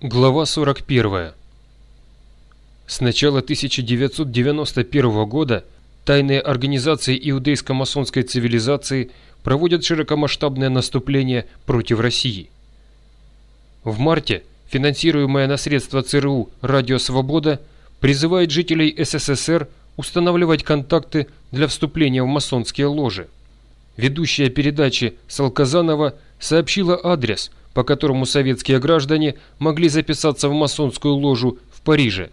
Глава 41. С начала 1991 года тайные организации иудейско-масонской цивилизации проводят широкомасштабное наступление против России. В марте финансируемая на средства ЦРУ «Радио Свобода» призывает жителей СССР устанавливать контакты для вступления в масонские ложи. Ведущая передачи Салказанова сообщила адрес – по которому советские граждане могли записаться в масонскую ложу в Париже.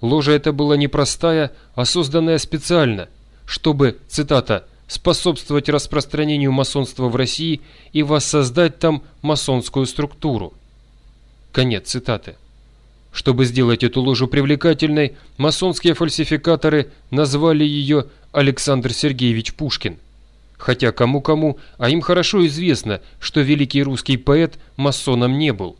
Ложа эта была непростая, а созданная специально, чтобы, цитата, «способствовать распространению масонства в России и воссоздать там масонскую структуру». Конец цитаты. Чтобы сделать эту ложу привлекательной, масонские фальсификаторы назвали ее Александр Сергеевич Пушкин. Хотя кому-кому, а им хорошо известно, что великий русский поэт масоном не был.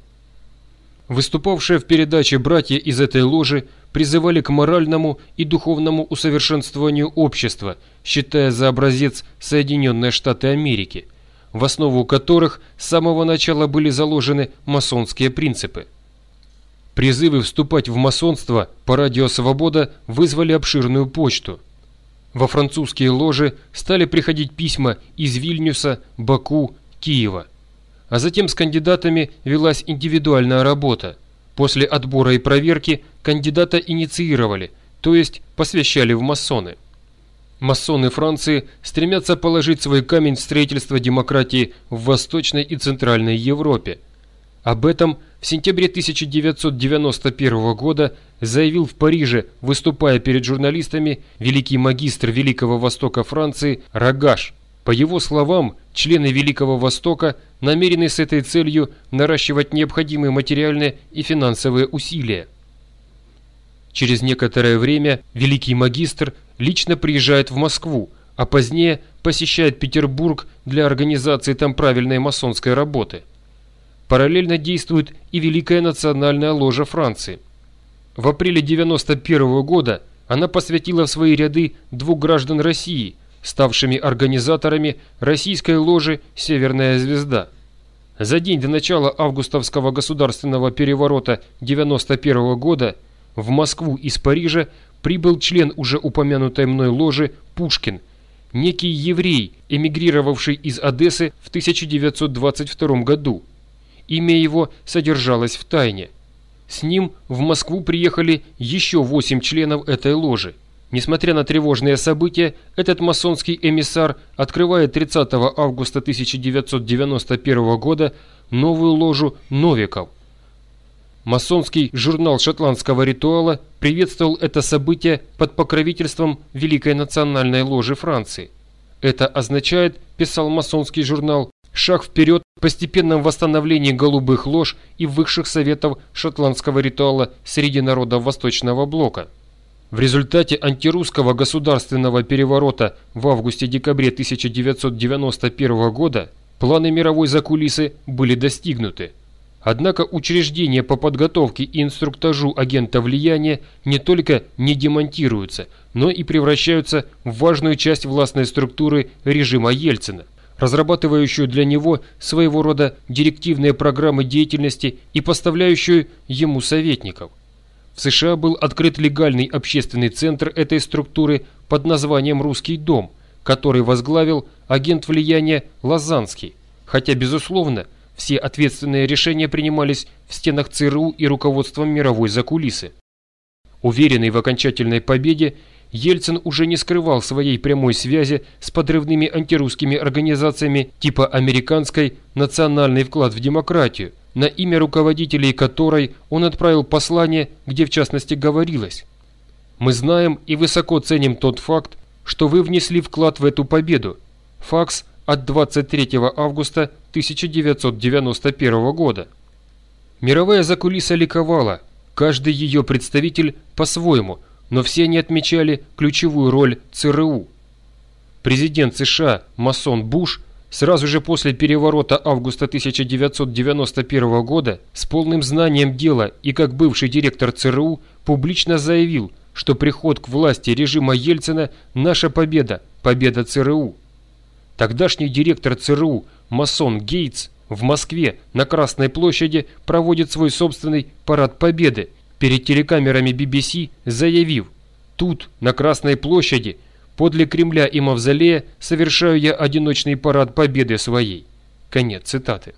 Выступавшие в передаче братья из этой ложи призывали к моральному и духовному усовершенствованию общества, считая за образец Соединенные Штаты Америки, в основу которых с самого начала были заложены масонские принципы. Призывы вступать в масонство по радио «Свобода» вызвали обширную почту – во французские ложи стали приходить письма из Вильнюса, Баку, Киева. А затем с кандидатами велась индивидуальная работа. После отбора и проверки кандидата инициировали, то есть посвящали в масоны. Масоны Франции стремятся положить свой камень в строительство демократии в Восточной и Центральной Европе. Об этом в сентябре 1991 года заявил в Париже, выступая перед журналистами, великий магистр Великого Востока Франции Рогаш. По его словам, члены Великого Востока намерены с этой целью наращивать необходимые материальные и финансовые усилия. Через некоторое время Великий Магистр лично приезжает в Москву, а позднее посещает Петербург для организации там правильной масонской работы – Параллельно действует и Великая национальная ложа Франции. В апреле 1991 года она посвятила в свои ряды двух граждан России, ставшими организаторами российской ложи «Северная звезда». За день до начала августовского государственного переворота 1991 года в Москву из Парижа прибыл член уже упомянутой мной ложи Пушкин, некий еврей, эмигрировавший из Одессы в 1922 году. Имя его содержалось в тайне. С ним в Москву приехали еще восемь членов этой ложи. Несмотря на тревожные события, этот масонский эмиссар открывает 30 августа 1991 года новую ложу «Новиков». Масонский журнал шотландского ритуала приветствовал это событие под покровительством Великой национальной ложи Франции. Это означает, писал масонский журнал, шаг вперед постепенном восстановлении голубых лож и высших советов шотландского ритуала среди народов Восточного Блока. В результате антирусского государственного переворота в августе-декабре 1991 года планы мировой закулисы были достигнуты. Однако учреждения по подготовке и инструктажу агента влияния не только не демонтируются, но и превращаются в важную часть властной структуры режима Ельцина разрабатывающую для него своего рода директивные программы деятельности и поставляющую ему советников. В США был открыт легальный общественный центр этой структуры под названием «Русский дом», который возглавил агент влияния Лазанский, хотя, безусловно, все ответственные решения принимались в стенах ЦРУ и руководством мировой закулисы. Уверенный в окончательной победе, Ельцин уже не скрывал своей прямой связи с подрывными антирусскими организациями типа американской «Национальный вклад в демократию», на имя руководителей которой он отправил послание, где в частности говорилось «Мы знаем и высоко ценим тот факт, что вы внесли вклад в эту победу. Факс от 23 августа 1991 года». Мировая закулиса ликовала, каждый ее представитель по-своему – но все они отмечали ключевую роль ЦРУ. Президент США Масон Буш сразу же после переворота августа 1991 года с полным знанием дела и как бывший директор ЦРУ публично заявил, что приход к власти режима Ельцина – наша победа, победа ЦРУ. Тогдашний директор ЦРУ Масон Гейтс в Москве на Красной площади проводит свой собственный парад победы, перед телекамерами BBC заявив «Тут, на Красной площади, подле Кремля и Мавзолея, совершаю я одиночный парад победы своей». Конец цитаты.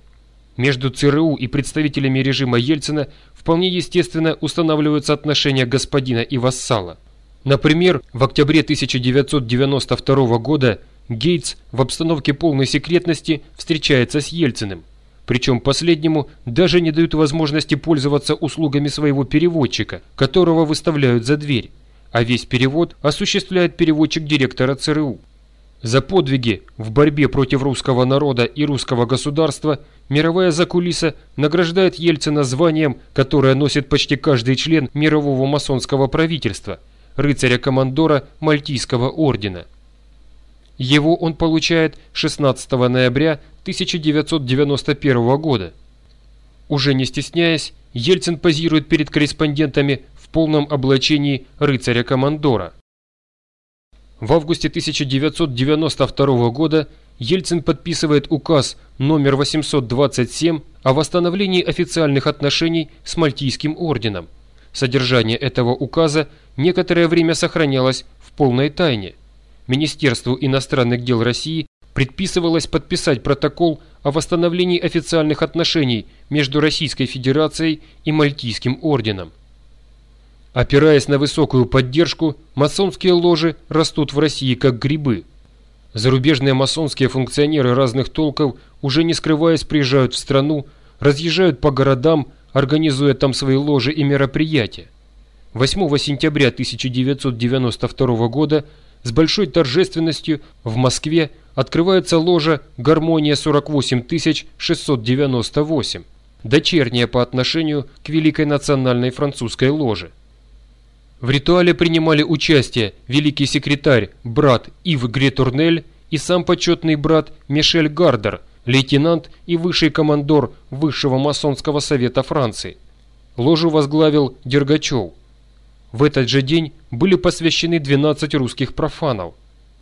Между ЦРУ и представителями режима Ельцина вполне естественно устанавливаются отношения господина и вассала. Например, в октябре 1992 года Гейтс в обстановке полной секретности встречается с Ельциным. Причем последнему даже не дают возможности пользоваться услугами своего переводчика, которого выставляют за дверь, а весь перевод осуществляет переводчик директора ЦРУ. За подвиги в борьбе против русского народа и русского государства мировая закулиса награждает Ельцина званием, которое носит почти каждый член мирового масонского правительства – рыцаря-командора Мальтийского ордена – его он получает 16 ноября 1991 года. Уже не стесняясь, Ельцин позирует перед корреспондентами в полном облачении рыцаря-командора. В августе 1992 года Ельцин подписывает указ номер 827 о восстановлении официальных отношений с Мальтийским орденом. Содержание этого указа некоторое время сохранялось в полной тайне – Министерству иностранных дел России предписывалось подписать протокол о восстановлении официальных отношений между Российской Федерацией и Мальтийским орденом. Опираясь на высокую поддержку, масонские ложи растут в России как грибы. Зарубежные масонские функционеры разных толков, уже не скрываясь, приезжают в страну, разъезжают по городам, организуя там свои ложи и мероприятия. 8 сентября 1992 года с большой торжественностью в Москве открывается ложа «Гармония 48698», дочерняя по отношению к Великой национальной французской ложе. В ритуале принимали участие великий секретарь, брат Ив Гретурнель и сам почетный брат Мишель Гардер, лейтенант и высший командор Высшего масонского совета Франции. Ложу возглавил Дергачев. В этот же день были посвящены 12 русских профанов.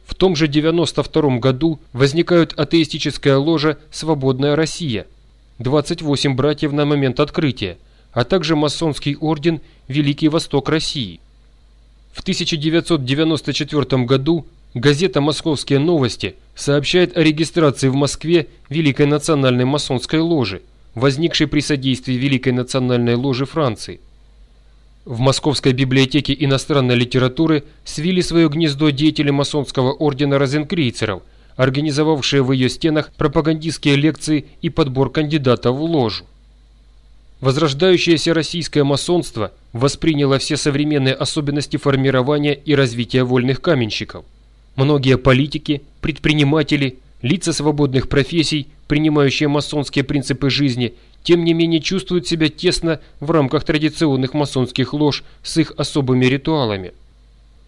В том же 92 году возникают атеистическая ложа «Свободная Россия», 28 братьев на момент открытия, а также масонский орден «Великий Восток России». В 1994 году газета «Московские новости» сообщает о регистрации в Москве Великой национальной масонской ложи, возникшей при содействии Великой национальной ложи Франции – в Московской библиотеке иностранной литературы свили свое гнездо деятели масонского ордена розенкрейцеров, организовавшие в ее стенах пропагандистские лекции и подбор кандидатов в ложу. Возрождающееся российское масонство восприняло все современные особенности формирования и развития вольных каменщиков. Многие политики, предприниматели, лица свободных профессий, принимающие масонские принципы жизни, тем не менее чувствуют себя тесно в рамках традиционных масонских лож с их особыми ритуалами.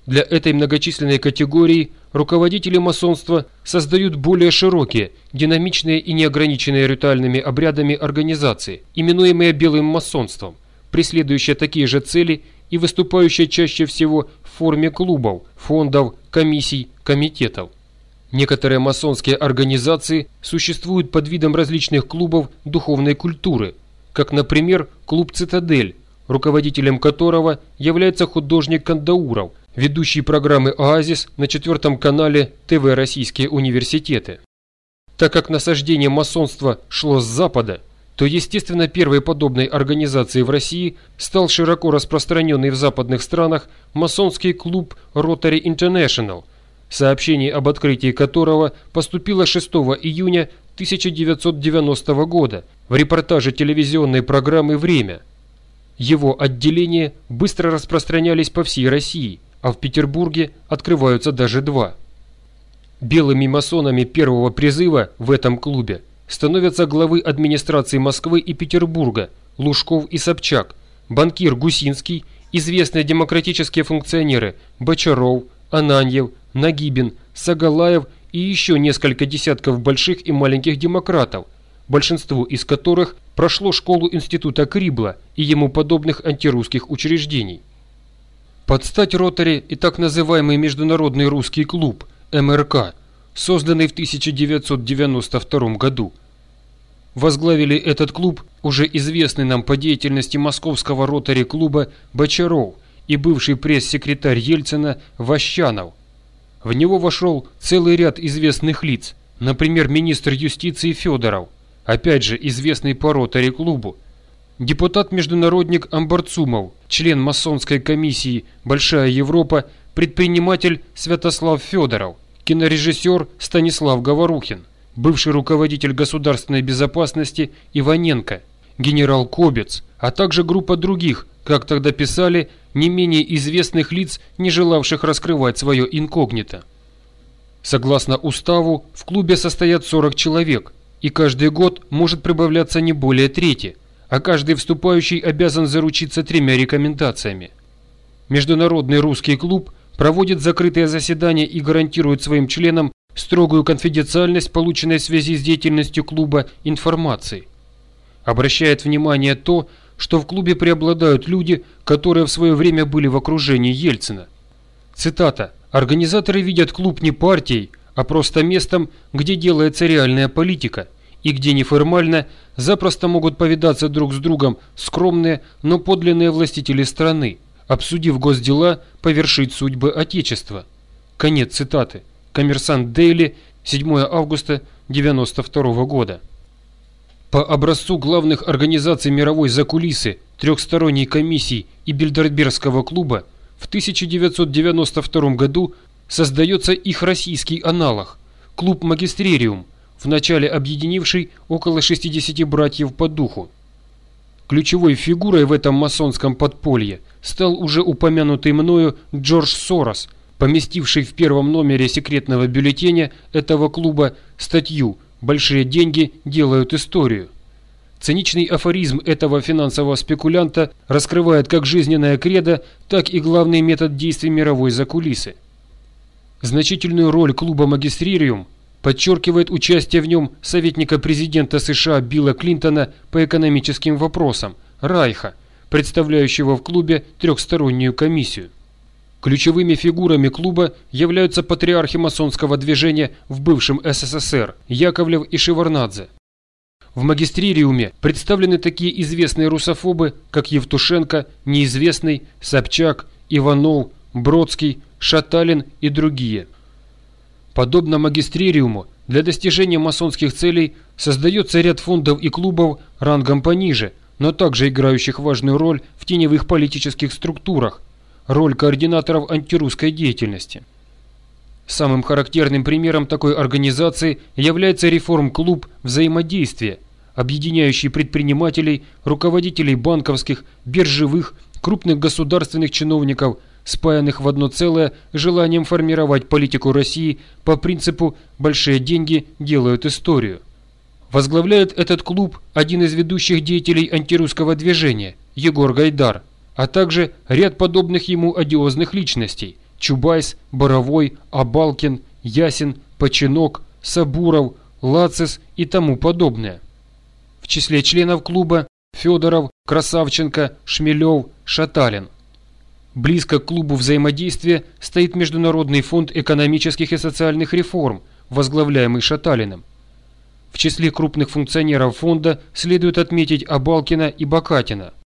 Для этой многочисленной категории руководители масонства создают более широкие, динамичные и неограниченные ритуальными обрядами организации, именуемые белым масонством, преследующие такие же цели и выступающие чаще всего в форме клубов, фондов, комиссий, комитетов. Некоторые масонские организации существуют под видом различных клубов духовной культуры, как, например, клуб «Цитадель», руководителем которого является художник Кандауров, ведущий программы «Оазис» на четвертом канале ТВ «Российские университеты». Так как насаждение масонства шло с запада, то, естественно, первой подобной организацией в России стал широко распространенный в западных странах масонский клуб Rotary International – сообщение об открытии которого поступило 6 июня 1990 года в репортаже телевизионной программы «Время». Его отделения быстро распространялись по всей России, а в Петербурге открываются даже два. Белыми масонами первого призыва в этом клубе становятся главы администрации Москвы и Петербурга Лужков и Собчак, банкир Гусинский, известные демократические функционеры Бочаров, Ананьев, Нагибин, Сагалаев и еще несколько десятков больших и маленьких демократов, большинство из которых прошло школу института Крибла и ему подобных антирусских учреждений. Под стать Ротари и так называемый Международный русский клуб МРК, созданный в 1992 году. возглавили этот клуб уже известный нам по деятельности московского ротари-клуба Бочаров и бывший пресс-секретарь Ельцина Ващанов. В него вошел целый ряд известных лиц, например, министр юстиции Федоров, опять же известный по ротари-клубу, депутат-международник Амбарцумов, член масонской комиссии «Большая Европа», предприниматель Святослав Федоров, кинорежиссер Станислав Говорухин, бывший руководитель государственной безопасности Иваненко, генерал Кобец, а также группа других, как тогда писали, не менее известных лиц, не желавших раскрывать свое инкогнито. Согласно уставу, в клубе состоят 40 человек, и каждый год может прибавляться не более трети, а каждый вступающий обязан заручиться тремя рекомендациями. Международный русский клуб проводит закрытые заседания и гарантирует своим членам строгую конфиденциальность полученной в связи с деятельностью клуба информации. Обращает внимание то, что в клубе преобладают люди, которые в свое время были в окружении Ельцина. Цитата. «Организаторы видят клуб не партией, а просто местом, где делается реальная политика, и где неформально запросто могут повидаться друг с другом скромные, но подлинные властители страны, обсудив госдела, повершить судьбы Отечества». Конец цитаты. Коммерсант Дейли, 7 августа 1992 года. По образцу главных организаций мировой закулисы, трехсторонней комиссии и Бильдербергского клуба в 1992 году создается их российский аналог – клуб «Магистрериум», вначале объединивший около 60 братьев по духу. Ключевой фигурой в этом масонском подполье стал уже упомянутый мною Джордж Сорос – поместивший в первом номере секретного бюллетеня этого клуба статью «Большие деньги делают историю». Циничный афоризм этого финансового спекулянта раскрывает как жизненное кредо, так и главный метод действий мировой закулисы. Значительную роль клуба «Магистририум» подчеркивает участие в нем советника президента США Билла Клинтона по экономическим вопросам, Райха, представляющего в клубе трехстороннюю комиссию. Ключевыми фигурами клуба являются патриархи масонского движения в бывшем СССР Яковлев и Шеварнадзе. В магистририуме представлены такие известные русофобы, как Евтушенко, Неизвестный, Собчак, Иванов, Бродский, Шаталин и другие. Подобно магистририуму, для достижения масонских целей создается ряд фондов и клубов рангом пониже, но также играющих важную роль в теневых политических структурах, роль координаторов антирусской деятельности. Самым характерным примером такой организации является реформ-клуб взаимодействия, объединяющий предпринимателей, руководителей банковских, биржевых, крупных государственных чиновников, спаянных в одно целое желанием формировать политику России по принципу «большие деньги делают историю». Возглавляет этот клуб один из ведущих деятелей антирусского движения – Егор Гайдар – а также ряд подобных ему одиозных личностей – Чубайс, Боровой, Абалкин, Ясин, Починок, Сабуров, Лацис и тому подобное. В числе членов клуба Федоров, Красавченко, Шмелев, Шаталин. Близко к клубу взаимодействия стоит Международный фонд экономических и социальных реформ, возглавляемый Шаталиным. В числе крупных функционеров фонда следует отметить Абалкина и Бакатина –